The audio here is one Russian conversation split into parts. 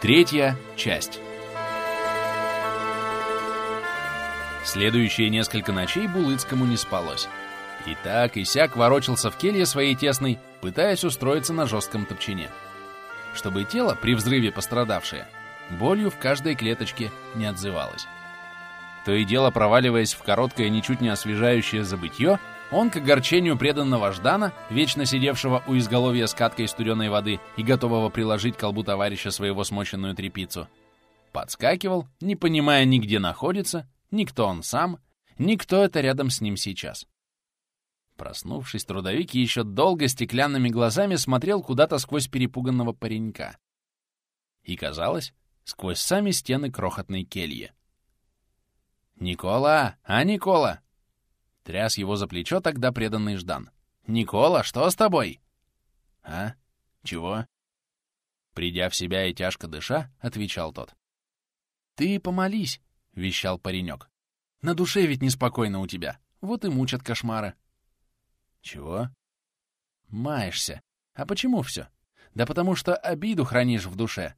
Третья часть. Следующие несколько ночей Булыцкому не спалось. И так, и сяк ворочался в келье своей тесной, пытаясь устроиться на жестком топчине. Чтобы тело, при взрыве пострадавшее, болью в каждой клеточке не отзывалось. То и дело, проваливаясь в короткое, ничуть не освежающее забытье, он, к огорчению преданного Ждана, вечно сидевшего у изголовья с каткой студеной воды и готового приложить к колбу товарища своего смоченную трепицу, подскакивал, не понимая ни где находится, ни кто он сам, ни кто это рядом с ним сейчас. Проснувшись, трудовик еще долго стеклянными глазами смотрел куда-то сквозь перепуганного паренька. И, казалось, сквозь сами стены крохотной кельи. «Никола! А, Никола!» Тряс его за плечо тогда преданный Ждан. «Никола, что с тобой?» «А? Чего?» Придя в себя и тяжко дыша, отвечал тот. «Ты помолись», — вещал паренек. «На душе ведь неспокойно у тебя. Вот и мучат кошмары». «Чего?» «Маешься. А почему все? Да потому что обиду хранишь в душе».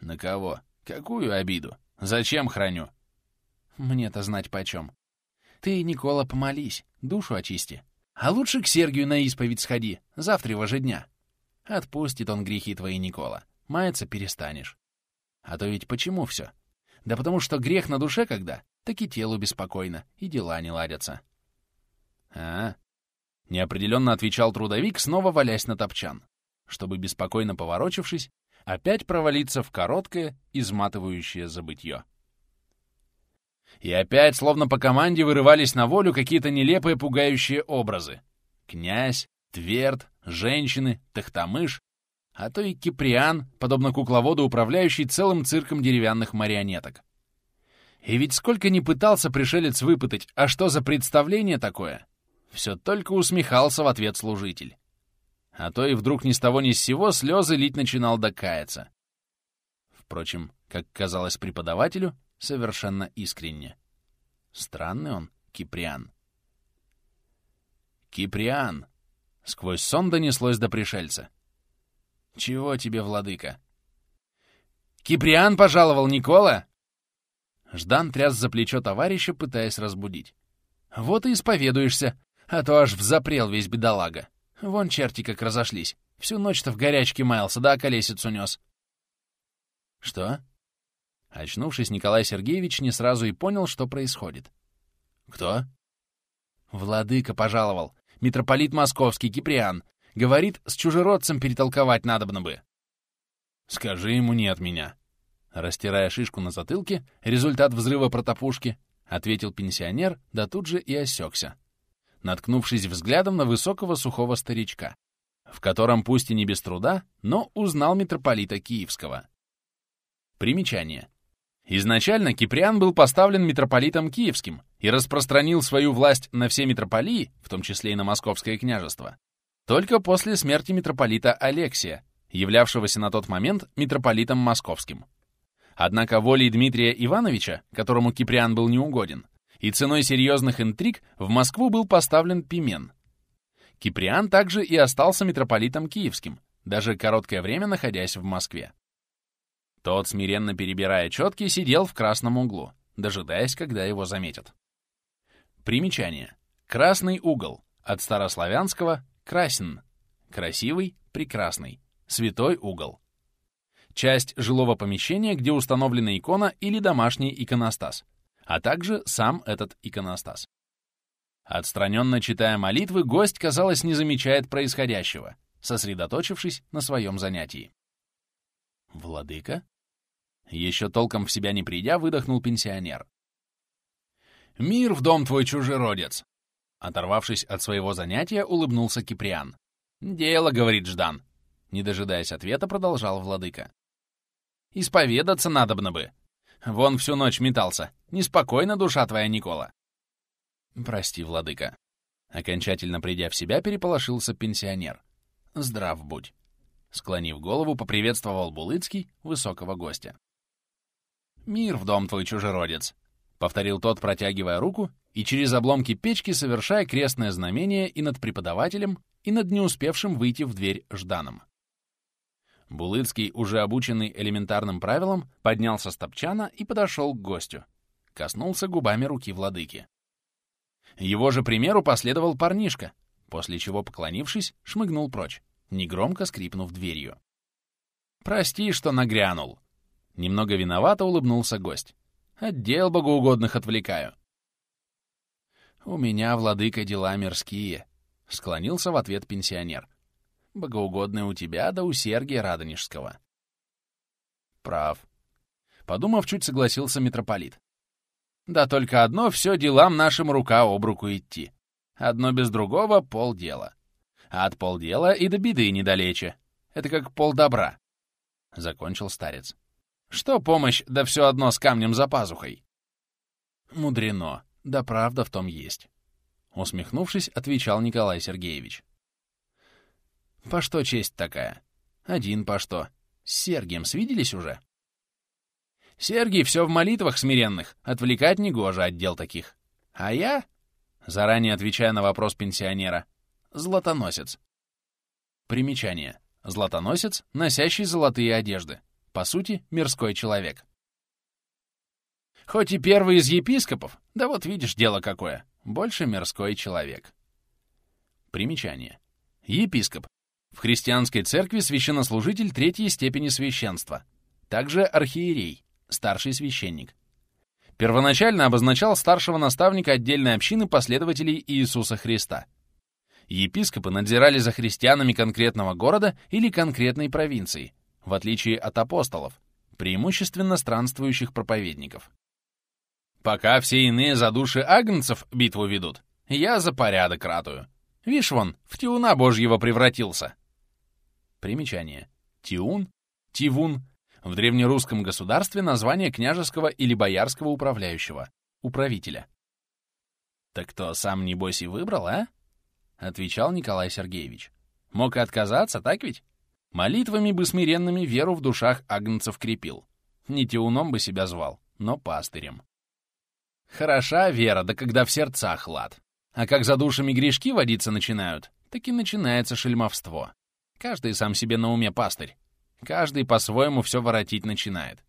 «На кого? Какую обиду? Зачем храню?» «Мне-то знать почем. Ты, Никола, помолись, душу очисти. А лучше к Сергию на исповедь сходи, завтра же дня. Отпустит он грехи твои, Никола. Маяться перестанешь. А то ведь почему все? Да потому что грех на душе когда, так и телу беспокойно, и дела не ладятся. А, неопределенно отвечал трудовик, снова валясь на топчан, чтобы, беспокойно поворочившись, опять провалиться в короткое, изматывающее забытье. И опять, словно по команде, вырывались на волю какие-то нелепые пугающие образы. Князь, Тверд, женщины, Тахтамыш, а то и Киприан, подобно кукловоду, управляющий целым цирком деревянных марионеток. И ведь сколько ни пытался пришелец выпытать, а что за представление такое, все только усмехался в ответ служитель. А то и вдруг ни с того ни с сего слезы лить начинал докаяться. Впрочем, как казалось преподавателю, совершенно искренне. Странный он, Киприан. «Киприан!» — сквозь сон донеслось до пришельца. «Чего тебе, владыка?» «Киприан пожаловал, Никола!» Ждан тряс за плечо товарища, пытаясь разбудить. «Вот и исповедуешься, а то аж взапрел весь бедолага. Вон черти как разошлись. Всю ночь-то в горячке маялся, да колесицу нес». «Что?» Очнувшись, Николай Сергеевич не сразу и понял, что происходит. «Кто?» «Владыка пожаловал. Митрополит Московский, Киприан. Говорит, с чужеродцем перетолковать надобно бы». «Скажи ему не от меня». Растирая шишку на затылке, результат взрыва протопушки, ответил пенсионер, да тут же и осекся, наткнувшись взглядом на высокого сухого старичка, в котором пусть и не без труда, но узнал митрополита Киевского. Примечание. Изначально Киприан был поставлен митрополитом Киевским и распространил свою власть на все митрополии, в том числе и на Московское княжество, только после смерти митрополита Алексия, являвшегося на тот момент митрополитом Московским. Однако волей Дмитрия Ивановича, которому Киприан был неугоден, и ценой серьезных интриг в Москву был поставлен Пимен. Киприан также и остался митрополитом Киевским, даже короткое время находясь в Москве. Тот, смиренно перебирая четки, сидел в красном углу, дожидаясь, когда его заметят. Примечание. Красный угол. От старославянского «красен». Красивый, прекрасный. Святой угол. Часть жилого помещения, где установлена икона или домашний иконостас, а также сам этот иконостас. Отстраненно читая молитвы, гость, казалось, не замечает происходящего, сосредоточившись на своем занятии. «Владыка?» Еще толком в себя не придя, выдохнул пенсионер. «Мир в дом твой, чужеродец!» Оторвавшись от своего занятия, улыбнулся Киприан. «Дело, — говорит Ждан». Не дожидаясь ответа, продолжал владыка. «Исповедаться надобно бы. Вон всю ночь метался. Неспокойна душа твоя, Никола». «Прости, владыка». Окончательно придя в себя, переполошился пенсионер. «Здрав будь». Склонив голову, поприветствовал Булыцкий высокого гостя. «Мир в дом твой, чужеродец!» — повторил тот, протягивая руку и через обломки печки совершая крестное знамение и над преподавателем, и над не успевшим выйти в дверь Жданом. Булыцкий, уже обученный элементарным правилам, поднялся с топчана и подошел к гостю. Коснулся губами руки владыки. Его же примеру последовал парнишка, после чего, поклонившись, шмыгнул прочь, негромко скрипнув дверью. «Прости, что нагрянул!» Немного виновато улыбнулся гость. «Отдел богоугодных отвлекаю». «У меня, владыка, дела мирские», — склонился в ответ пенсионер. «Богоугодные у тебя, да у Сергия Радонежского». «Прав». Подумав, чуть согласился митрополит. «Да только одно все делам нашим рука об руку идти. Одно без другого — полдела. А от полдела и до беды недалече. Это как полдобра», — закончил старец. «Что помощь, да все одно с камнем за пазухой?» «Мудрено. Да правда в том есть. Усмехнувшись, отвечал Николай Сергеевич. По что честь такая? Один по что. С Сергием свиделись уже? Сергий все в молитвах смиренных, отвлекать негоже от дел таких. А я, заранее отвечая на вопрос пенсионера, златоносец. Примечание. Златоносец, носящий золотые одежды. По сути, мирской человек. Хоть и первый из епископов, да вот видишь, дело какое. Больше мирской человек. Примечание. Епископ. В христианской церкви священнослужитель третьей степени священства. Также архиерей, старший священник. Первоначально обозначал старшего наставника отдельной общины последователей Иисуса Христа. Епископы надзирали за христианами конкретного города или конкретной провинции, в отличие от апостолов, преимущественно странствующих проповедников. Пока все иные за души агнцев битву ведут, я за порядок ратую. Вишь вон, в Тиуна Божьего превратился. Примечание. Тиун, Тивун. В древнерусском государстве название княжеского или боярского управляющего, управителя. «Так кто, сам небось и выбрал, а?» — отвечал Николай Сергеевич. «Мог и отказаться, так ведь? Молитвами бы смиренными веру в душах агнцев крепил. Не Тиуном бы себя звал, но пастырем. Хороша вера, да когда в сердцах лад. А как за душами грешки водиться начинают, так и начинается шельмовство. Каждый сам себе на уме пастырь. Каждый по-своему все воротить начинает.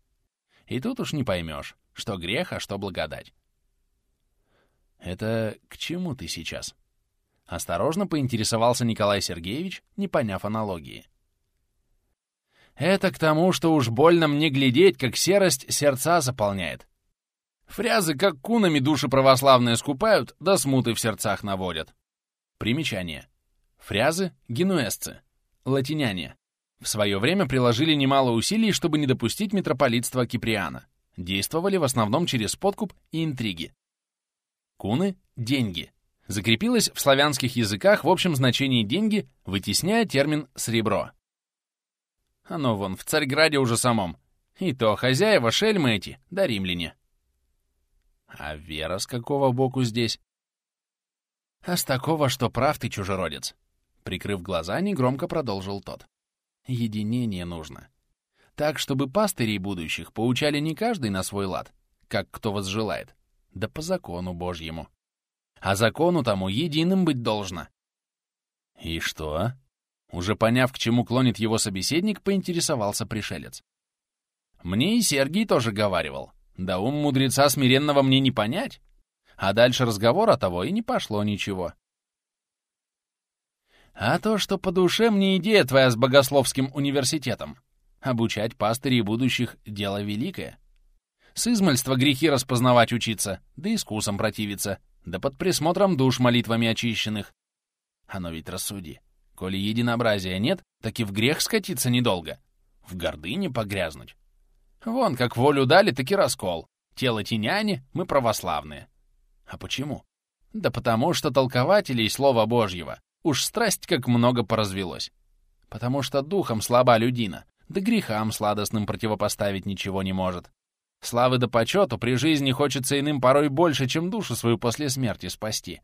И тут уж не поймешь, что грех, а что благодать. «Это к чему ты сейчас?» Осторожно поинтересовался Николай Сергеевич, не поняв аналогии. «Это к тому, что уж больно мне глядеть, как серость сердца заполняет. Фрязы, как кунами души православные скупают, да смуты в сердцах наводят. Примечание. Фрязы — генуэзцы, латиняне. В свое время приложили немало усилий, чтобы не допустить митрополитства Киприана. Действовали в основном через подкуп и интриги. Куны — деньги. Закрепилось в славянских языках в общем значении «деньги», вытесняя термин «сребро». Оно вон в Царьграде уже самом. И то хозяева шельмы эти, да римляне. А Вера с какого боку здесь? А с такого, что прав ты, чужеродец. Прикрыв глаза, негромко продолжил тот. Единение нужно. Так, чтобы пастырей будущих поучали не каждый на свой лад, как кто возжелает, да по закону Божьему. А закону тому единым быть должно. И что? Уже поняв, к чему клонит его собеседник, поинтересовался пришелец. Мне и Сергий тоже говаривал. Да ум мудреца смиренного мне не понять. А дальше разговора того и не пошло ничего. А то, что по душе мне идея твоя с богословским университетом. Обучать пастырей будущих — дело великое. С измальства грехи распознавать учиться, да искусом противиться, да под присмотром душ молитвами очищенных. Оно ведь рассуди. Коли единообразия нет, так и в грех скатиться недолго. В гордыне погрязнуть. Вон, как волю дали, таки раскол. Тело теняне, мы православные. А почему? Да потому что толкователей Слова Божьего уж страсть как много поразвелось. Потому что духом слаба людина, да грехам сладостным противопоставить ничего не может. Славы да почету при жизни хочется иным порой больше, чем душу свою после смерти спасти.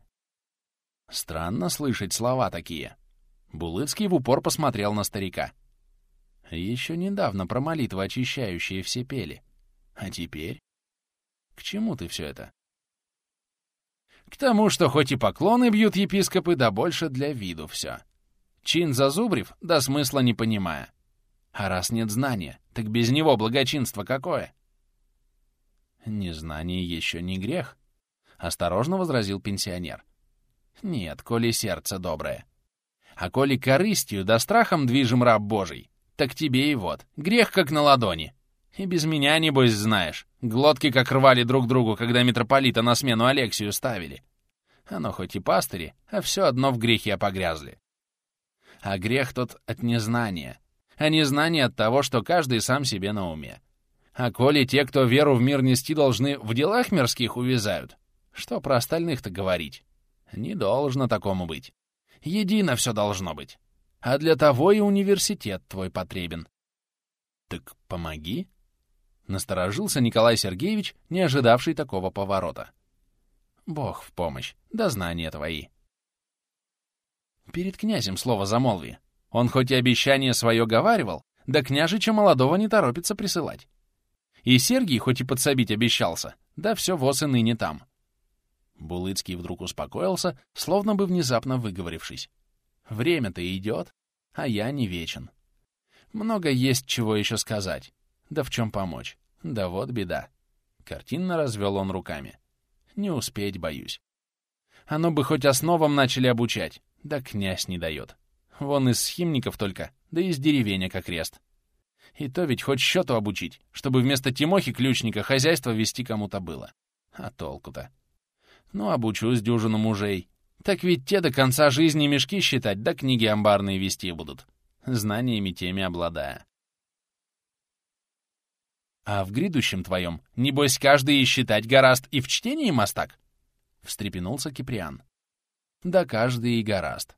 Странно слышать слова такие. Булыцкий в упор посмотрел на старика. Еще недавно про молитвы очищающие все пели. А теперь? К чему ты все это? К тому, что хоть и поклоны бьют епископы, да больше для виду все. Чин зазубрив, да смысла не понимая. А раз нет знания, так без него благочинство какое? Незнание еще не грех, — осторожно возразил пенсионер. Нет, коли сердце доброе. А коли корыстью да страхом движем раб Божий, так тебе и вот, грех как на ладони. И без меня, небось, знаешь, глотки как рвали друг другу, когда митрополита на смену Алексию ставили. Оно хоть и пастыри, а все одно в грехе погрязли. А грех тот от незнания, а незнание от того, что каждый сам себе на уме. А коли те, кто веру в мир нести должны, в делах мирских увязают, что про остальных-то говорить? Не должно такому быть. Едино все должно быть. А для того и университет твой потребен. Так помоги. Насторожился Николай Сергеевич, не ожидавший такого поворота. Бог в помощь, да знания твои. Перед князем слово замолви. Он хоть и обещание свое говаривал, да княжича молодого не торопится присылать. И Сергий хоть и подсобить обещался, да все воз и ныне там. Булыцкий вдруг успокоился, словно бы внезапно выговорившись. Время-то идет, а я не вечен. Много есть чего еще сказать. Да в чем помочь? Да вот беда. Картинно развел он руками. Не успеть, боюсь. Оно бы хоть основам начали обучать, да князь не дает. Вон из схимников только, да из деревенек окрест. И то ведь хоть счету обучить, чтобы вместо Тимохи ключника хозяйство вести кому-то было. А толку-то? Ну, обучусь дюжину мужей. Так ведь те до конца жизни мешки считать, да книги амбарные вести будут. Знаниями теми обладая. А в грядущем твоем, небось, каждый и считать гораст и в чтении мастак? Встрепенулся Киприан. Да каждый и гораст.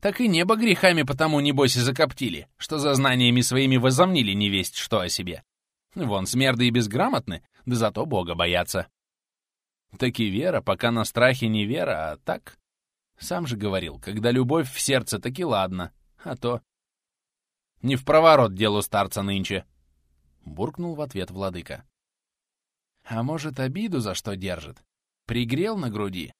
Так и небо грехами потому, небось, и закоптили, что за знаниями своими возомнили невесть что о себе. Вон, смерды и безграмотны, да зато Бога боятся. Так и вера, пока на страхе не вера, а так... Сам же говорил, когда любовь в сердце, таки ладно, а то... Не в проворот делу старца нынче. — буркнул в ответ владыка. «А может, обиду за что держит? Пригрел на груди?»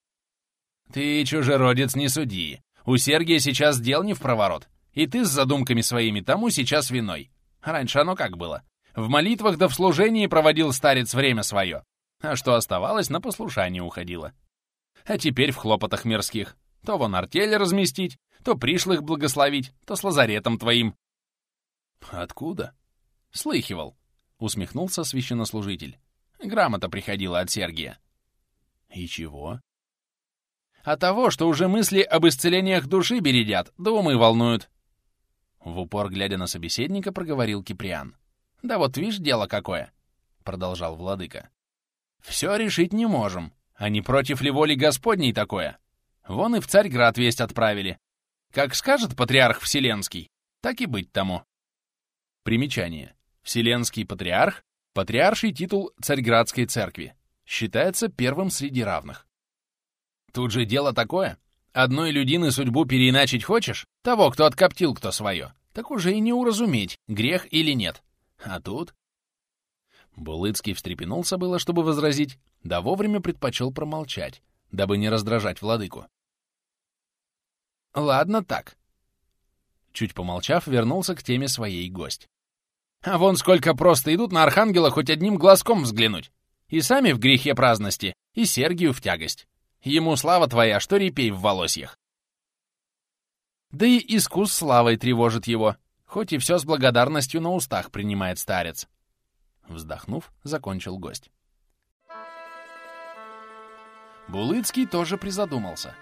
«Ты, чужеродец, не суди. У Сергия сейчас дел не в проворот. И ты с задумками своими тому сейчас виной. Раньше оно как было? В молитвах да в служении проводил старец время свое. А что оставалось, на послушание уходило. А теперь в хлопотах мирских. То вон артель разместить, то пришлых благословить, то с лазаретом твоим. Откуда? Слыхивал. Усмехнулся священнослужитель. Грамота приходила от Сергия. И чего? А того, что уже мысли об исцелениях души бередят, да умы волнуют. В упор, глядя на собеседника, проговорил Киприан. «Да вот видишь, дело какое!» — продолжал владыка. «Все решить не можем. А не против ли воли Господней такое? Вон и в Царьград весть отправили. Как скажет патриарх Вселенский, так и быть тому». Примечание. Вселенский патриарх — патриарший титул Царьградской церкви. Считается первым среди равных. Тут же дело такое. Одной людины судьбу переиначить хочешь? Того, кто откоптил кто свое. Так уже и не уразуметь, грех или нет. А тут... Булыцкий встрепенулся было, чтобы возразить, да вовремя предпочел промолчать, дабы не раздражать владыку. «Ладно так». Чуть помолчав, вернулся к теме своей гость. А вон сколько просто идут на Архангела хоть одним глазком взглянуть. И сами в грехе праздности, и Сергию в тягость. Ему слава твоя, что репей в волосьях. Да и искус славой тревожит его, хоть и все с благодарностью на устах принимает старец. Вздохнув, закончил гость. Булыцкий тоже призадумался.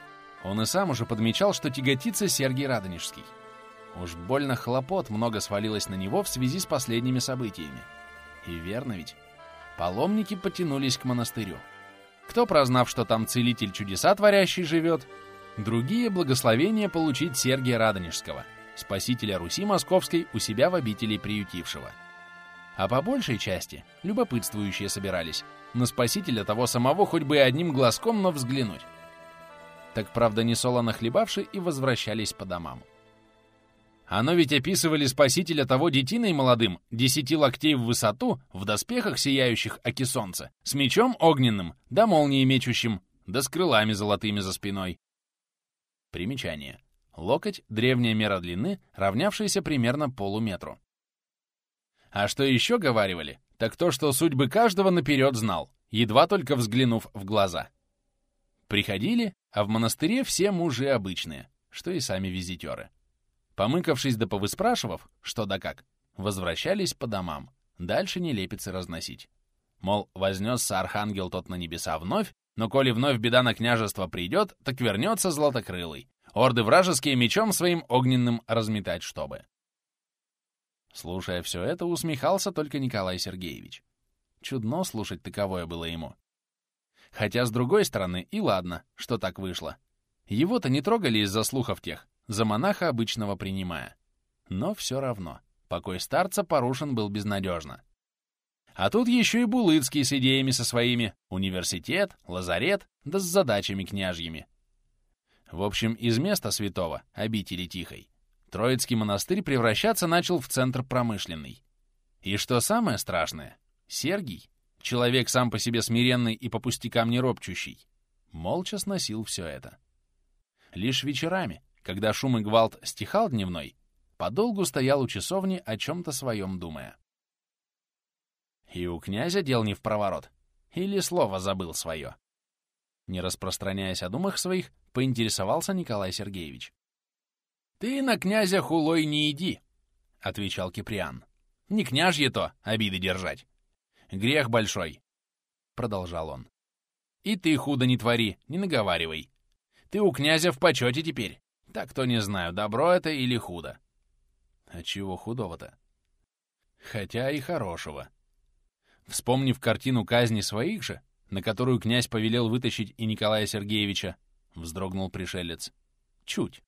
Он и сам уже подмечал, что тяготится Сергий Радонежский. Уж больно хлопот много свалилось на него в связи с последними событиями. И верно ведь. Паломники потянулись к монастырю. Кто, прознав, что там целитель чудеса творящий живет, другие благословения получить Сергия Радонежского, спасителя Руси Московской у себя в обители приютившего. А по большей части любопытствующие собирались на спасителя того самого хоть бы одним глазком, но взглянуть. Так, правда, не солоно хлебавши и возвращались по домам. Оно ведь описывали спасителя того детиной молодым, десяти локтей в высоту, в доспехах, сияющих оки солнца, с мечом огненным, да молнией мечущим, да с крылами золотыми за спиной. Примечание. Локоть — древняя мера длины, равнявшаяся примерно полуметру. А что еще говаривали, так то, что судьбы каждого наперед знал, едва только взглянув в глаза. Приходили, а в монастыре все мужи обычные, что и сами визитеры. Помыкавшись да повыспрашивав, что да как, возвращались по домам, дальше нелепицы разносить. Мол, вознесся архангел тот на небеса вновь, но коли вновь беда на княжество придет, так вернется златокрылый, орды вражеские мечом своим огненным разметать чтобы. Слушая все это, усмехался только Николай Сергеевич. Чудно слушать таковое было ему. Хотя, с другой стороны, и ладно, что так вышло. Его-то не трогали из-за слухов тех, за монаха обычного принимая. Но все равно, покой старца порушен был безнадежно. А тут еще и Булыцкий с идеями со своими, университет, лазарет, да с задачами княжьими. В общем, из места святого, обители Тихой, Троицкий монастырь превращаться начал в центр промышленный. И что самое страшное, Сергий, человек сам по себе смиренный и по пустякам не ропчущий, молча сносил все это. Лишь вечерами, когда шум и гвалт стихал дневной, подолгу стоял у часовни, о чем-то своем думая. И у князя дел не в проворот. Или слово забыл свое. Не распространяясь о думах своих, поинтересовался Николай Сергеевич. «Ты на князя хулой не иди», — отвечал Киприан. «Не княжье то обиды держать. Грех большой», — продолжал он. «И ты худо не твори, не наговаривай. Ты у князя в почете теперь. Так то не знаю, добро это или худо». «А чего худого-то?» «Хотя и хорошего», Вспомнив картину казни своих же, на которую князь повелел вытащить и Николая Сергеевича, вздрогнул пришелец. Чуть.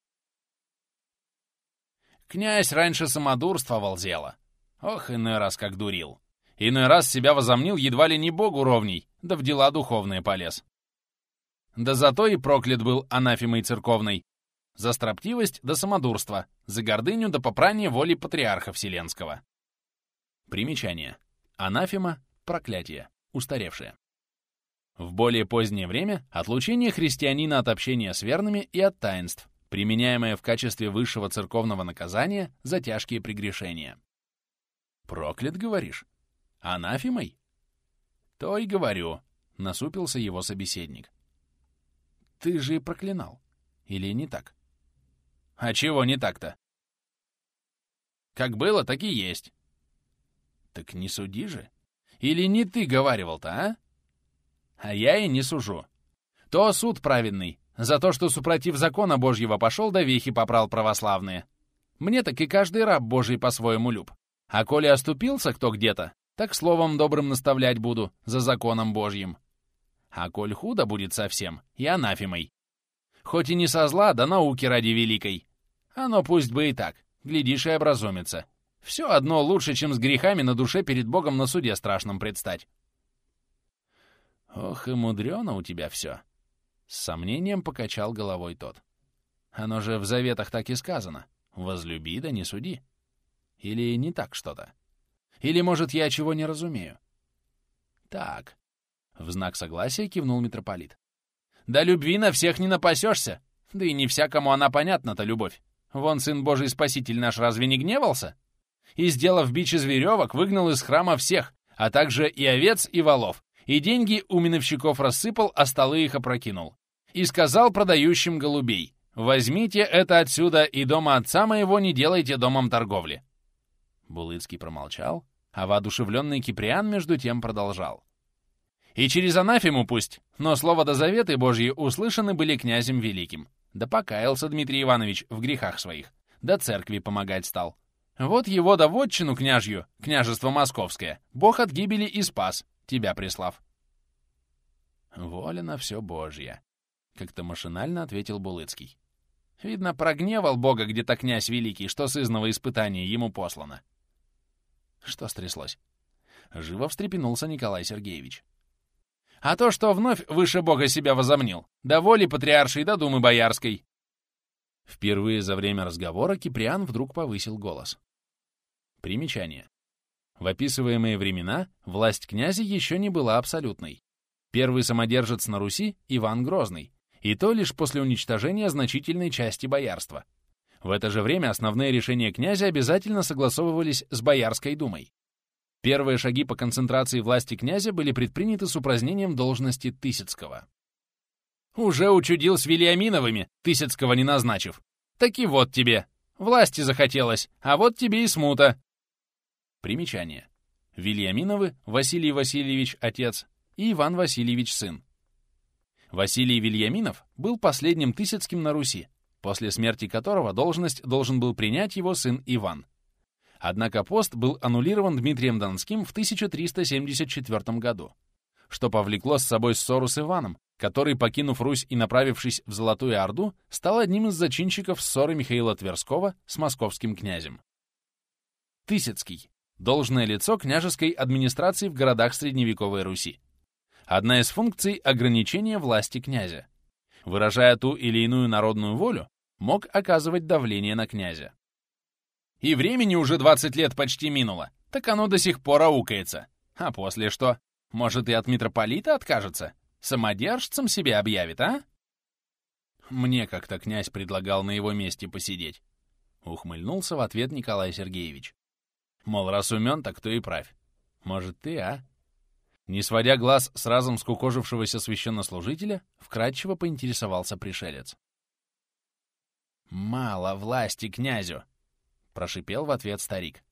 Князь раньше самодурствовал зело. Ох, иной раз как дурил. Иной раз себя возомнил едва ли не богу ровней, да в дела духовные полез. Да зато и проклят был анафемой церковной. За строптивость да самодурство, за гордыню да попрание воли патриарха Вселенского. Примечание. Анафема проклятие, устаревшее. В более позднее время отлучение христианина от общения с верными и от таинств, применяемое в качестве высшего церковного наказания за тяжкие прегрешения. «Проклят, говоришь? Анафимой?» «То и говорю», — насупился его собеседник. «Ты же и проклинал. Или не так?» «А чего не так-то?» «Как было, так и есть». «Так не суди же», или не ты говаривал-то, а? А я и не сужу. То суд праведный, за то, что супротив закона Божьего пошел, да вехи попрал православные. Мне так и каждый раб Божий по-своему люб. А коли оступился кто где-то, так словом добрым наставлять буду за законом Божьим. А коль худо будет совсем, и анафемой. Хоть и не со зла, да науки ради великой. Оно пусть бы и так, глядишь и образумится. Все одно лучше, чем с грехами на душе перед Богом на суде страшном предстать. Ох и мудрено у тебя все. С сомнением покачал головой тот. Оно же в заветах так и сказано. Возлюби да не суди. Или не так что-то? Или, может, я чего не разумею? Так. В знак согласия кивнул митрополит. Да любви на всех не напасешься. Да и не всякому она понятна-то, любовь. Вон сын Божий Спаситель наш разве не гневался? и, сделав бич из веревок, выгнал из храма всех, а также и овец, и волов, и деньги у миновщиков рассыпал, а столы их опрокинул. И сказал продающим голубей, «Возьмите это отсюда, и дома отца моего не делайте домом торговли». Булыцкий промолчал, а воодушевленный Киприан между тем продолжал. «И через анафему пусть, но слово до заветы Божьи услышаны были князем великим. Да покаялся Дмитрий Иванович в грехах своих, да церкви помогать стал. Вот его да вотчину княжью, княжество московское, бог от гибели и спас, тебя прислав. Воля на все Божья, — как-то машинально ответил Булыцкий. Видно, прогневал бога где-то князь великий, что с изного испытания ему послано. Что стряслось? Живо встрепенулся Николай Сергеевич. А то, что вновь выше бога себя возомнил, до воли патриаршей, до думы боярской. Впервые за время разговора Киприан вдруг повысил голос. Примечание. В описываемые времена власть князя еще не была абсолютной. Первый самодержец на Руси — Иван Грозный, и то лишь после уничтожения значительной части боярства. В это же время основные решения князя обязательно согласовывались с Боярской думой. Первые шаги по концентрации власти князя были предприняты с упразднением должности Тысяцкого. «Уже учудил с Вильяминовыми, Тысяцкого не назначив. Таки вот тебе. Власти захотелось, а вот тебе и смута». Примечание. Вильяминовы — Василий Васильевич — отец, и Иван Васильевич — сын. Василий Вильяминов был последним Тысяцким на Руси, после смерти которого должность должен был принять его сын Иван. Однако пост был аннулирован Дмитрием Донским в 1374 году, что повлекло с собой ссору с Иваном, который, покинув Русь и направившись в Золотую Орду, стал одним из зачинщиков ссоры Михаила Тверского с московским князем. Тысяцкий — должное лицо княжеской администрации в городах Средневековой Руси. Одна из функций — ограничения власти князя. Выражая ту или иную народную волю, мог оказывать давление на князя. И времени уже 20 лет почти минуло, так оно до сих пор аукается. А после что? Может, и от митрополита откажется? Самодержцем себя объявит, а? Мне как-то князь предлагал на его месте посидеть. Ухмыльнулся в ответ Николай Сергеевич. Мол, раз умен, так то и правь. Может, ты, а? Не сводя глаз с разом скукожившегося священнослужителя, вкратчиво поинтересовался пришелец. «Мало власти князю!» — прошипел в ответ старик.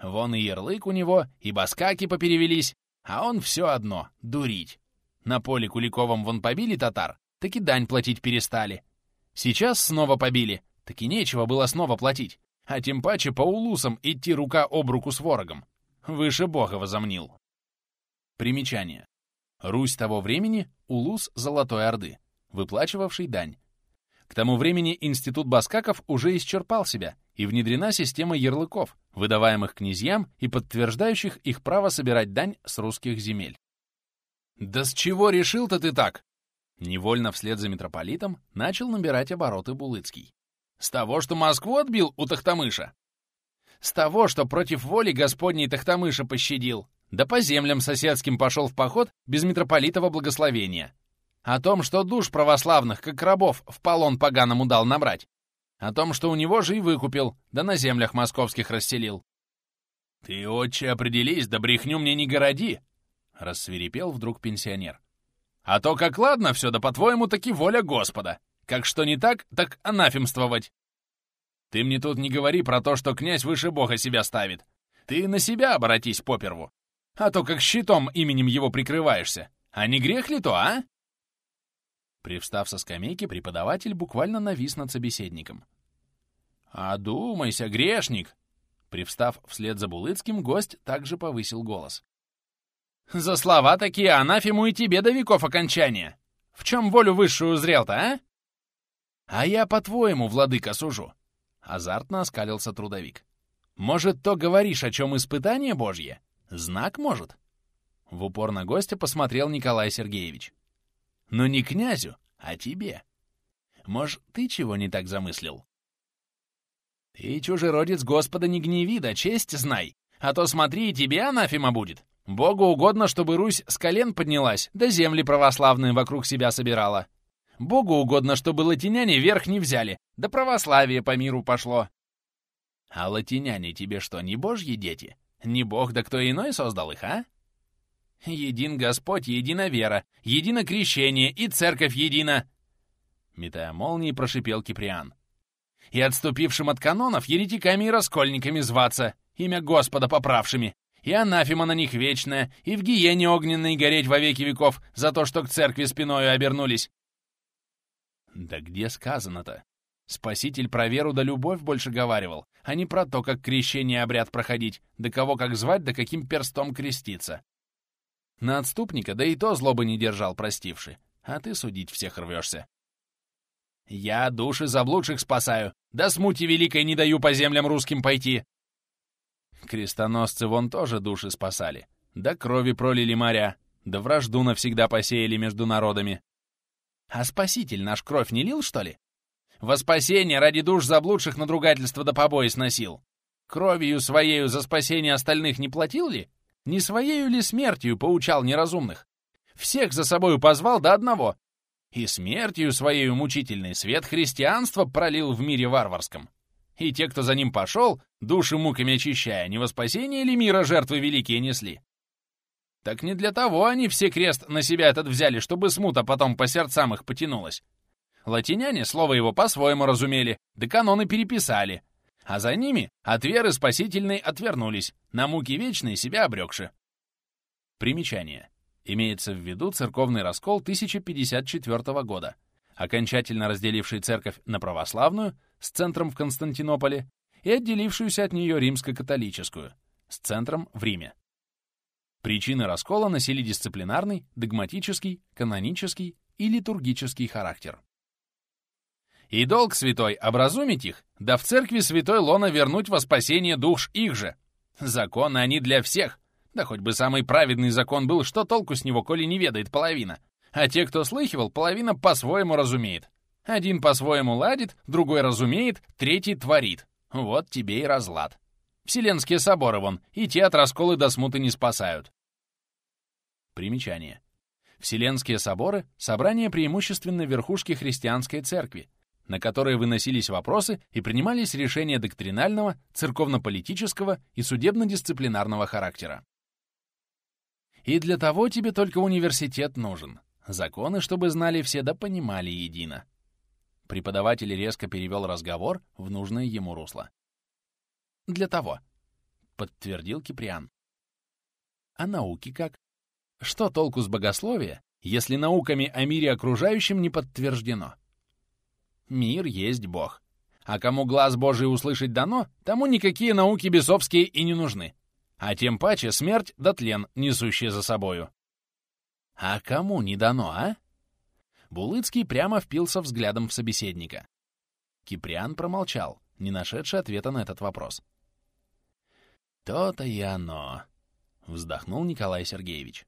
«Вон и ярлык у него, и баскаки поперевелись, а он все одно — дурить. На поле Куликовом вон побили татар, так и дань платить перестали. Сейчас снова побили, так и нечего было снова платить, а тем паче по улусам идти рука об руку с ворогом. Выше бога возомнил». Примечание. Русь того времени — улус Золотой Орды, выплачивавший дань. К тому времени институт баскаков уже исчерпал себя — и внедрена система ярлыков, выдаваемых князьям и подтверждающих их право собирать дань с русских земель. «Да с чего решил-то ты так?» Невольно вслед за митрополитом начал набирать обороты Булыцкий. «С того, что Москву отбил у Тахтамыша?» «С того, что против воли Господней Тахтамыша пощадил, да по землям соседским пошел в поход без митрополитова благословения. О том, что душ православных, как рабов, в полон поганому дал набрать, о том, что у него же и выкупил, да на землях московских расселил. «Ты, отче, определись, да брехню мне не городи!» — рассверепел вдруг пенсионер. «А то как ладно все, да по-твоему таки воля Господа. Как что не так, так анафемствовать. Ты мне тут не говори про то, что князь выше Бога себя ставит. Ты на себя обратись поперву. А то как щитом именем его прикрываешься. А не грех ли то, а?» Привстав со скамейки, преподаватель буквально навис над собеседником. «Одумайся, грешник!» Привстав вслед за Булыцким, гость также повысил голос. «За слова такие анафему и тебе до веков окончания! В чем волю высшую узрел-то, а?» «А я, по-твоему, владыка, сужу!» Азартно оскалился трудовик. «Может, то говоришь, о чем испытание Божье? Знак, может?» В упор на гостя посмотрел Николай Сергеевич. Но не князю, а тебе. Может, ты чего не так замыслил? Ты, чужеродец Господа, не гневи, да честь знай. А то смотри, и тебе анафема будет. Богу угодно, чтобы Русь с колен поднялась, да земли православные вокруг себя собирала. Богу угодно, чтобы латиняне верх не взяли, да православие по миру пошло. А латиняне тебе что, не божьи дети? Не бог, да кто иной создал их, а? Един Господь, едина вера, едино крещение и церковь едина!» Метая молнии, прошипел Киприан. «И отступившим от канонов еретиками и раскольниками зваться, имя Господа поправшими, и анафема на них вечная, и в гиене огненной гореть во веки веков за то, что к церкви спиною обернулись». «Да где сказано-то? Спаситель про веру да любовь больше говаривал, а не про то, как крещение обряд проходить, да кого как звать, да каким перстом креститься. На отступника, да и то злобы не держал, простивший. А ты судить всех рвешься. Я души заблудших спасаю, да смути великой не даю по землям русским пойти. Крестоносцы вон тоже души спасали, да крови пролили моря, да вражду навсегда посеяли между народами. А спаситель наш кровь не лил, что ли? Во спасение ради душ заблудших надругательства да побои сносил. Кровью своею за спасение остальных не платил ли? Не своею ли смертью поучал неразумных? Всех за собою позвал до одного. И смертью своею мучительной свет христианства пролил в мире варварском. И те, кто за ним пошел, души муками очищая, не во спасение ли мира жертвы великие несли? Так не для того они все крест на себя этот взяли, чтобы смута потом по сердцам их потянулась. Латиняне слово его по-своему разумели, да каноны переписали, а за ними от веры спасительной отвернулись, на муки вечные себя обрекши. Примечание. Имеется в виду церковный раскол 1054 года, окончательно разделивший церковь на православную с центром в Константинополе и отделившуюся от нее римско-католическую с центром в Риме. Причины раскола носили дисциплинарный, догматический, канонический и литургический характер. И долг святой образумить их, да в церкви святой лона вернуть во спасение душ их же. Законы они для всех. Да хоть бы самый праведный закон был, что толку с него, коли не ведает половина. А те, кто слыхивал, половина по-своему разумеет. Один по-своему ладит, другой разумеет, третий творит. Вот тебе и разлад. Вселенские соборы вон, и те от расколы до смуты не спасают. Примечание. Вселенские соборы — собрание преимущественно верхушки христианской церкви, на которые выносились вопросы и принимались решения доктринального, церковно-политического и судебно-дисциплинарного характера. И для того тебе только университет нужен. Законы, чтобы знали все да понимали едино. Преподаватель резко перевел разговор в нужное ему русло. «Для того», — подтвердил Киприан. «А науки как? Что толку с богословия, если науками о мире окружающем не подтверждено?» Мир есть Бог. А кому глаз Божий услышать дано, тому никакие науки бесовские и не нужны. А тем паче смерть да тлен, несущие за собою. А кому не дано, а? Булыцкий прямо впился взглядом в собеседника. Киприан промолчал, не нашедший ответа на этот вопрос. «То-то и оно», — вздохнул Николай Сергеевич.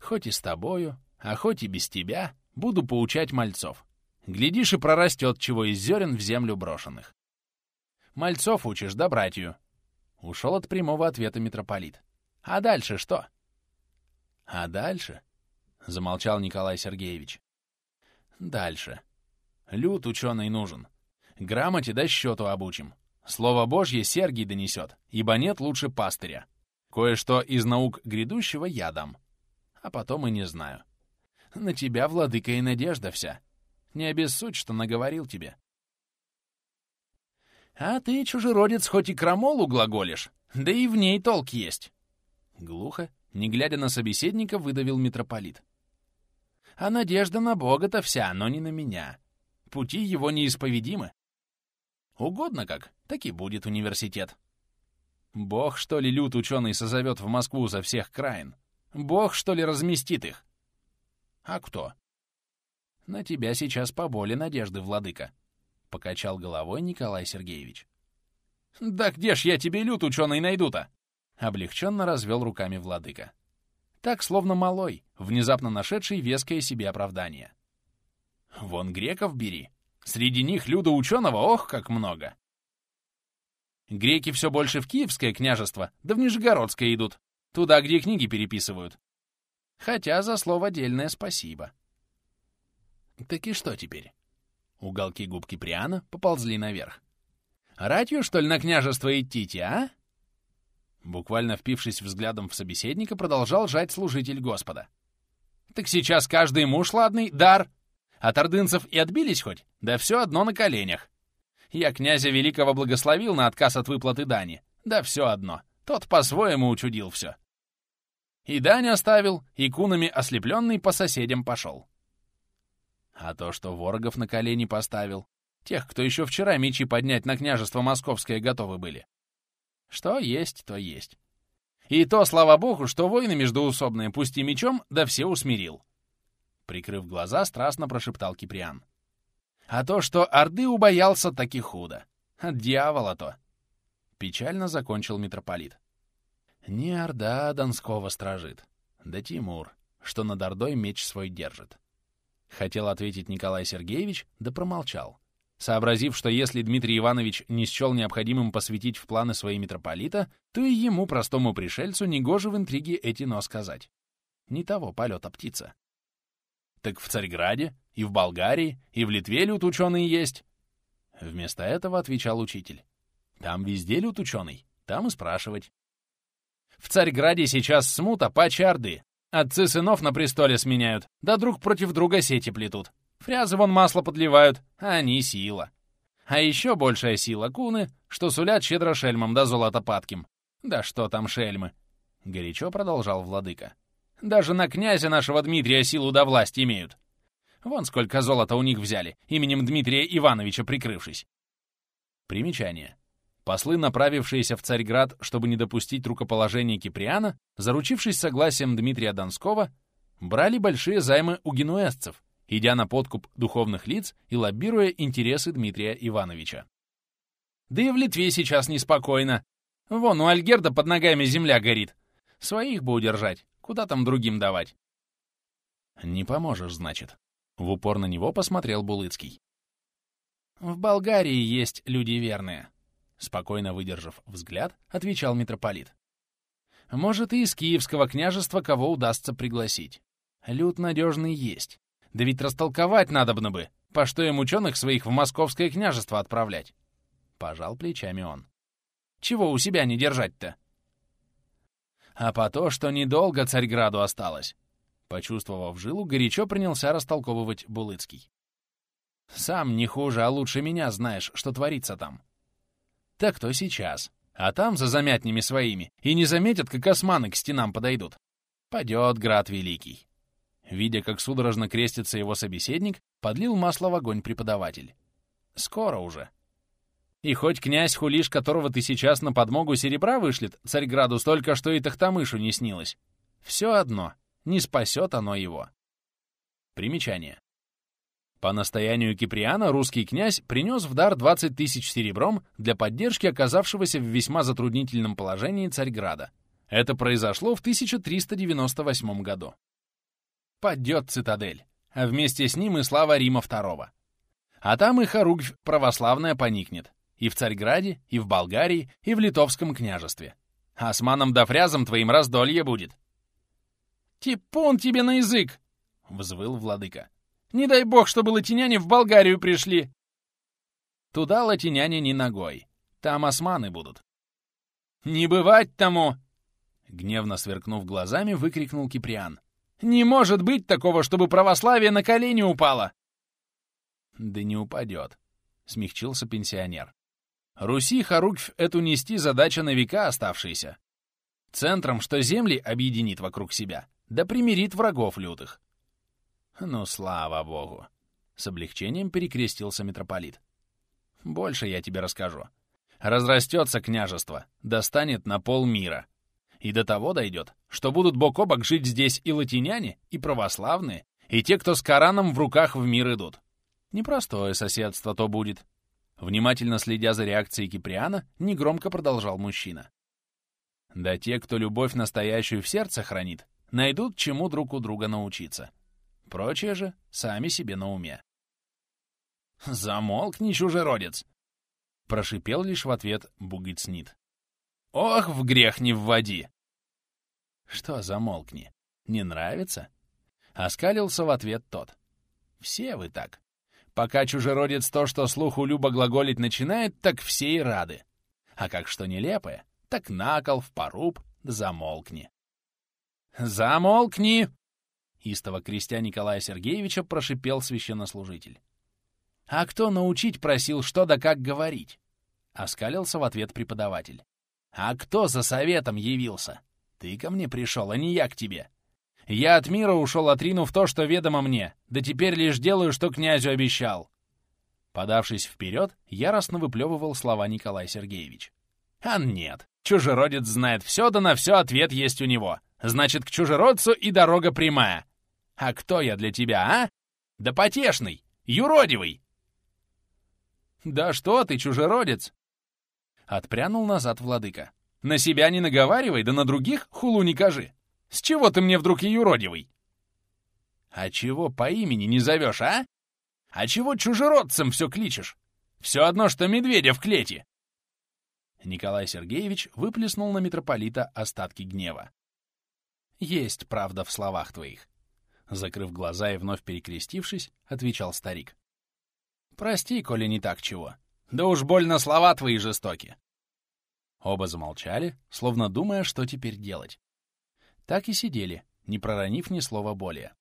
«Хоть и с тобою, а хоть и без тебя, буду поучать мальцов. Глядишь, и прорастет чего из зерен в землю брошенных. Мальцов учишь, да братью. Ушел от прямого ответа митрополит. А дальше что? А дальше? Замолчал Николай Сергеевич. Дальше. Люд ученый нужен. Грамоте да счету обучим. Слово Божье Сергий донесет, ибо нет лучше пастыря. Кое-что из наук грядущего я дам. А потом и не знаю. На тебя, владыка, и надежда вся. Не обессудь, что наговорил тебе. А ты, чужеродец, хоть и крамолу глаголишь, да и в ней толк есть. Глухо, не глядя на собеседника, выдавил митрополит. А надежда на Бога-то вся, но не на меня. Пути его неисповедимы. Угодно как, так и будет университет. Бог, что ли, люд ученый созовет в Москву за всех краин? Бог, что ли, разместит их? А кто? «На тебя сейчас поболе надежды, владыка», — покачал головой Николай Сергеевич. «Да где ж я тебе люд ученый найду-то?» — облегченно развел руками владыка. Так, словно малой, внезапно нашедший веское себе оправдание. «Вон греков бери. Среди них люда ученого, ох, как много!» Греки все больше в Киевское княжество, да в Нижегородское идут, туда, где книги переписывают. Хотя за слово дельное спасибо. Так и что теперь? Уголки губ Киприана поползли наверх. Ратью, что ли, на княжество идти а? Буквально впившись взглядом в собеседника, продолжал жать служитель Господа. Так сейчас каждый муж ладный — дар. От ордынцев и отбились хоть? Да все одно на коленях. Я князя великого благословил на отказ от выплаты дани. Да все одно. Тот по-своему учудил все. И дань оставил, и кунами ослепленный по соседям пошел. А то, что ворогов на колени поставил. Тех, кто еще вчера мечи поднять на княжество московское готовы были. Что есть, то есть. И то, слава богу, что войны междоусобные, пусть и мечом, да все усмирил. Прикрыв глаза, страстно прошептал Киприан. А то, что Орды убоялся, так и худо. От дьявола то. Печально закончил митрополит. Не Орда Донского стражит, да Тимур, что над Ордой меч свой держит. Хотел ответить Николай Сергеевич, да промолчал, сообразив, что если Дмитрий Иванович не счел необходимым посвятить в планы своей митрополита, то и ему, простому пришельцу, негоже в интриге эти но сказать. Не того полета птица. Так в Царьграде, и в Болгарии, и в Литве люд ученые есть. Вместо этого отвечал учитель. Там везде лют ученый, там и спрашивать. В Царьграде сейчас смута по чарды. Отцы сынов на престоле сменяют, да друг против друга сети плетут. Фрязы вон масло подливают, а они сила. А еще большая сила куны, что сулят щедро шельмам да золотопадким. Да что там шельмы? Горячо продолжал владыка. Даже на князя нашего Дмитрия силу да власть имеют. Вон сколько золота у них взяли, именем Дмитрия Ивановича прикрывшись. Примечание. Послы, направившиеся в Царьград, чтобы не допустить рукоположения Киприана, заручившись согласием Дмитрия Донского, брали большие займы у генуэзцев, идя на подкуп духовных лиц и лоббируя интересы Дмитрия Ивановича. Да и в Литве сейчас неспокойно. Вон, у Альгерда под ногами земля горит. Своих бы удержать, куда там другим давать? Не поможешь, значит. В упор на него посмотрел Булыцкий. В Болгарии есть люди верные. Спокойно выдержав взгляд, отвечал митрополит. Может, и из Киевского княжества кого удастся пригласить. Люд надежный есть. Да ведь растолковать надобно бы, по что им ученых своих в московское княжество отправлять. Пожал плечами он. Чего у себя не держать-то? А по то, что недолго Царьграду осталось. Почувствовав жилу, горячо принялся растолковывать Булыцкий. «Сам не хуже, а лучше меня знаешь, что творится там. Так то сейчас. А там, за замятнями своими, и не заметят, как османы к стенам подойдут. Падет град великий. Видя, как судорожно крестится его собеседник, подлил масло в огонь преподаватель. Скоро уже. И хоть князь Хулиш, которого ты сейчас на подмогу серебра вышлет, Царьграду столько, что и Тахтамышу не снилось. Все одно, не спасет оно его. Примечание. По настоянию Киприана русский князь принес в дар 20 тысяч серебром для поддержки оказавшегося в весьма затруднительном положении Царьграда. Это произошло в 1398 году. Падет цитадель, а вместе с ним и слава Рима II. А там и хоругвь православная поникнет. И в Царьграде, и в Болгарии, и в Литовском княжестве. Османам да фрязам твоим раздолье будет. «Типун тебе на язык!» — взвыл владыка. Не дай бог, чтобы латиняне в Болгарию пришли. Туда латиняне не ногой. Там османы будут. Не бывать тому! Гневно сверкнув глазами, выкрикнул Киприан. «Не может быть такого, чтобы православие на колени упало!» «Да не упадет», — смягчился пенсионер. «Руси Харуквь эту нести задача на века оставшаяся. Центром, что земли объединит вокруг себя, да примирит врагов лютых. «Ну, слава богу!» — с облегчением перекрестился митрополит. «Больше я тебе расскажу. Разрастется княжество, достанет на пол мира. И до того дойдет, что будут бок о бок жить здесь и латиняне, и православные, и те, кто с Кораном в руках в мир идут. Непростое соседство то будет». Внимательно следя за реакцией Киприана, негромко продолжал мужчина. «Да те, кто любовь настоящую в сердце хранит, найдут чему друг у друга научиться. Прочие же сами себе на уме. «Замолкни, чужеродец!» — прошипел лишь в ответ Бугицнит. «Ох, в грех не вводи!» «Что замолкни? Не нравится?» — оскалился в ответ тот. «Все вы так. Пока чужеродец то, что слуху Люба глаголить начинает, так все и рады. А как что нелепое, так накол в поруб, замолкни». «Замолкни!» Истово крестя Николая Сергеевича прошипел священнослужитель. «А кто научить просил, что да как говорить?» Оскалился в ответ преподаватель. «А кто за советом явился? Ты ко мне пришел, а не я к тебе. Я от мира ушел, отринув то, что ведомо мне, да теперь лишь делаю, что князю обещал». Подавшись вперед, яростно выплевывал слова Николай Сергеевич. «А нет, чужеродец знает все, да на все ответ есть у него. Значит, к чужеродцу и дорога прямая. А кто я для тебя, а? Да потешный, юродивый!» «Да что ты, чужеродец!» Отпрянул назад владыка. «На себя не наговаривай, да на других хулу не кажи. С чего ты мне вдруг и юродивый?» «А чего по имени не зовешь, а? А чего чужеродцем все кличешь? Все одно, что медведя в клете!» Николай Сергеевич выплеснул на митрополита остатки гнева. «Есть правда в словах твоих. Закрыв глаза и вновь перекрестившись, отвечал старик. «Прости, коли не так чего. Да уж больно слова твои жестоки. Оба замолчали, словно думая, что теперь делать. Так и сидели, не проронив ни слова более.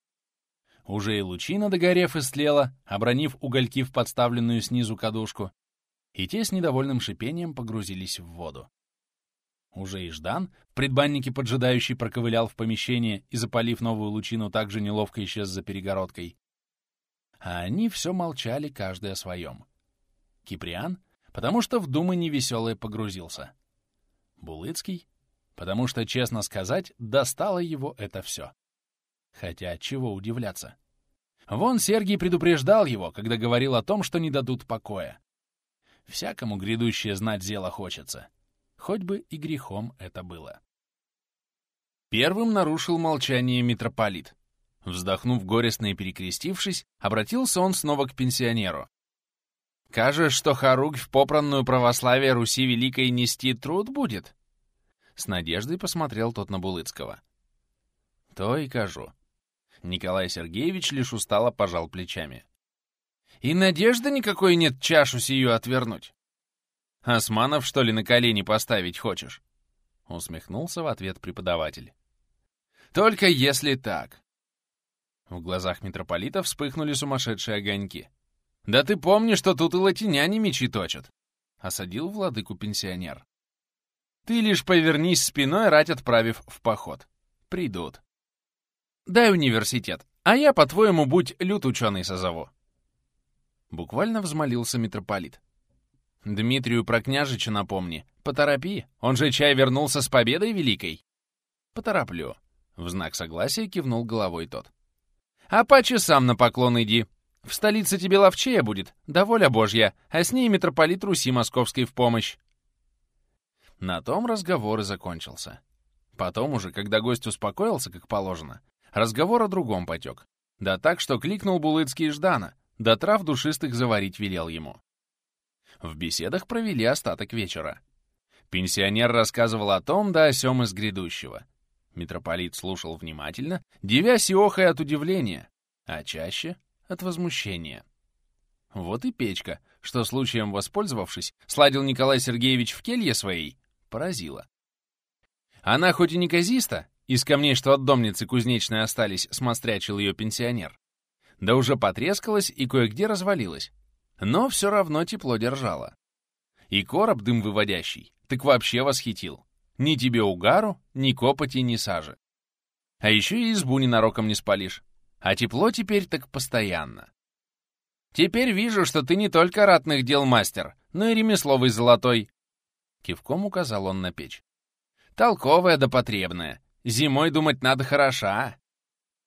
Уже и лучина, догорев, истлела, обронив угольки в подставленную снизу кадушку, и те с недовольным шипением погрузились в воду. Уже и Ждан, предбанники поджидающий, проковылял в помещение и, запалив новую лучину, также неловко исчез за перегородкой. А они все молчали, каждый о своем. Киприан, потому что в думы невеселые погрузился. Булыцкий, потому что, честно сказать, достало его это все. Хотя чего удивляться. Вон Сергий предупреждал его, когда говорил о том, что не дадут покоя. Всякому грядущее знать зело хочется. Хоть бы и грехом это было. Первым нарушил молчание митрополит. Вздохнув горестно и перекрестившись, обратился он снова к пенсионеру. «Кажешь, что хоругвь в попранную православие Руси Великой нести труд будет?» С надеждой посмотрел тот на Булыцкого. «То и кажу». Николай Сергеевич лишь устало пожал плечами. «И надежды никакой нет чашу сию отвернуть. Османов, что ли, на колени поставить хочешь?» Усмехнулся в ответ преподаватель. «Только если так». В глазах митрополита вспыхнули сумасшедшие огоньки. «Да ты помни, что тут и латиняне мечи точат!» — осадил владыку пенсионер. «Ты лишь повернись спиной, рать отправив в поход. Придут. Дай университет, а я, по-твоему, будь лют ученый созову». Буквально взмолился митрополит. Дмитрию про княжича напомни. Поторопи, он же чай вернулся с победой великой. Потороплю. В знак согласия кивнул головой тот. А паче сам на поклон иди. В столице тебе ловчея будет, да воля божья, а с ней митрополит Руси Московской в помощь. На том разговор и закончился. Потом уже, когда гость успокоился, как положено, разговор о другом потек. Да так, что кликнул Булыцкий Ждана, да трав душистых заварить велел ему. В беседах провели остаток вечера. Пенсионер рассказывал о том да о сём из грядущего. Митрополит слушал внимательно, девясь и охая от удивления, а чаще — от возмущения. Вот и печка, что случаем воспользовавшись, сладил Николай Сергеевич в келье своей, поразила. Она хоть и не казиста, из камней, что от домницы кузнечной остались, смострячил ее пенсионер, да уже потрескалась и кое-где развалилась, но все равно тепло держало. И короб дым выводящий, так вообще восхитил. Ни тебе угару, ни копоти, ни сажи. А еще и избу ненароком не спалишь. А тепло теперь так постоянно. Теперь вижу, что ты не только ратных дел мастер, но и ремесловый золотой. Кивком указал он на печь. Толковая да потребная. Зимой думать надо хороша.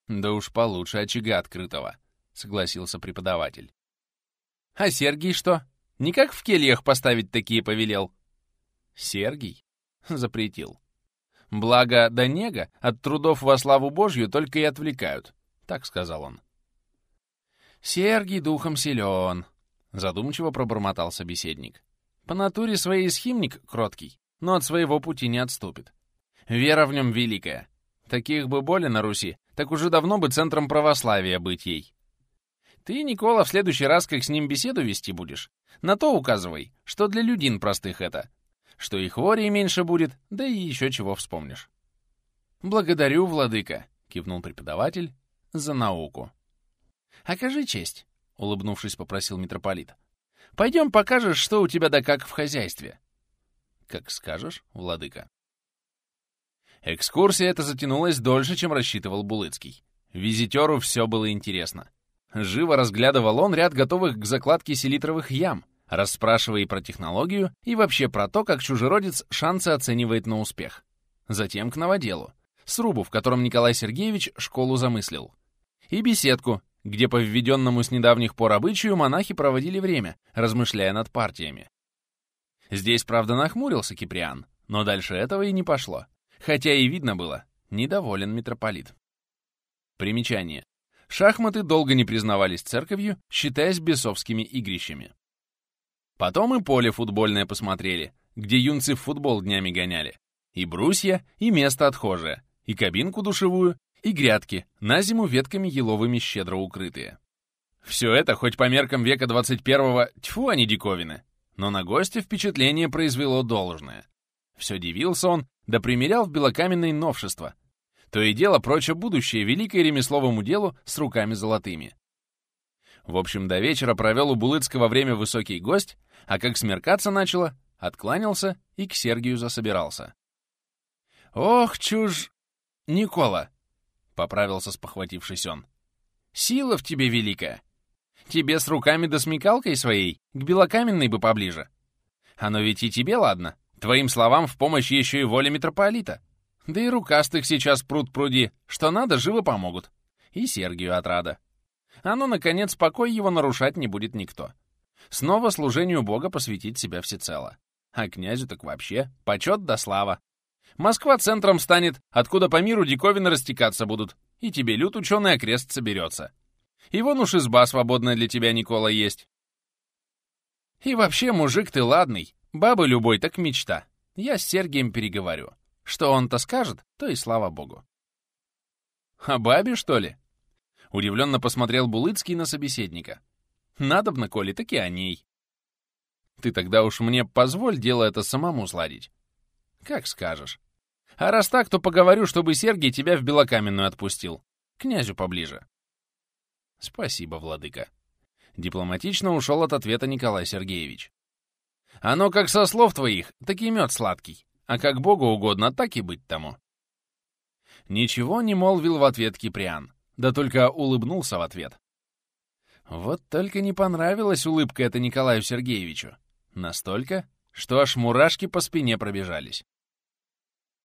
Да уж получше очага открытого, согласился преподаватель. А Сергий что? Никак в кельях поставить такие повелел? Сергий? Запретил. Благо, до нега от трудов во славу Божью только и отвлекают, так сказал он. Сергий духом силен, задумчиво пробормотал собеседник. По натуре своей схимник кроткий, но от своего пути не отступит. Вера в нем великая. Таких бы боли на Руси, так уже давно бы центром православия быть ей. Ты, Никола, в следующий раз, как с ним беседу вести будешь, на то указывай, что для людин простых это, что и хворей меньше будет, да и еще чего вспомнишь. «Благодарю, владыка», — кивнул преподаватель, — «за науку». «Окажи честь», — улыбнувшись, попросил митрополит. «Пойдем покажешь, что у тебя да как в хозяйстве». «Как скажешь, владыка». Экскурсия эта затянулась дольше, чем рассчитывал Булыцкий. Визитеру все было интересно. Живо разглядывал он ряд готовых к закладке селитровых ям, расспрашивая и про технологию, и вообще про то, как чужеродец шансы оценивает на успех. Затем к новоделу, срубу, в котором Николай Сергеевич школу замыслил. И беседку, где по введенному с недавних пор обычаю монахи проводили время, размышляя над партиями. Здесь, правда, нахмурился Киприан, но дальше этого и не пошло. Хотя и видно было, недоволен митрополит. Примечание. Шахматы долго не признавались церковью, считаясь бесовскими игрищами. Потом и поле футбольное посмотрели, где юнцы в футбол днями гоняли. И брусья, и место отхожее, и кабинку душевую, и грядки, на зиму ветками еловыми щедро укрытые. Все это, хоть по меркам века 21-го, тьфу, они диковины. но на гостя впечатление произвело должное. Все дивился он, да примерял в белокаменное новшество. То и дело прочее будущее великое ремесловому делу с руками золотыми. В общем, до вечера провел у Булыцкого время высокий гость, а как смеркаться начало, откланялся и к Сергию засобирался. «Ох, чуж... Никола!» — поправился спохватившись он. «Сила в тебе великая! Тебе с руками да смекалкой своей к белокаменной бы поближе. Оно ведь и тебе ладно, твоим словам в помощь еще и воля митрополита. Да и рукастых сейчас пруд пруди, что надо, живо помогут. И Сергию отрада. Оно, наконец, покой его нарушать не будет никто. Снова служению Бога посвятить себя всецело. А князю так вообще почет да слава. Москва центром станет, откуда по миру диковины растекаться будут, и тебе люд ученый окрест соберется. И вон уж изба свободная для тебя, Никола, есть. И вообще, мужик ты ладный, бабы любой так мечта. Я с Сергием переговорю. Что он-то скажет, то и слава богу. «О бабе, что ли?» Удивленно посмотрел Булыцкий на собеседника. «Надобно, Коли, таки о ней. Ты тогда уж мне позволь дело это самому сладить. Как скажешь. А раз так, то поговорю, чтобы Сергий тебя в Белокаменную отпустил. Князю поближе. Спасибо, владыка. Дипломатично ушел от ответа Николай Сергеевич. Оно как со слов твоих, так и мед сладкий. А как Богу угодно, так и быть тому. Ничего не молвил в ответ Киприан, да только улыбнулся в ответ. Вот только не понравилась улыбка эта Николаю Сергеевичу. Настолько, что аж мурашки по спине пробежались.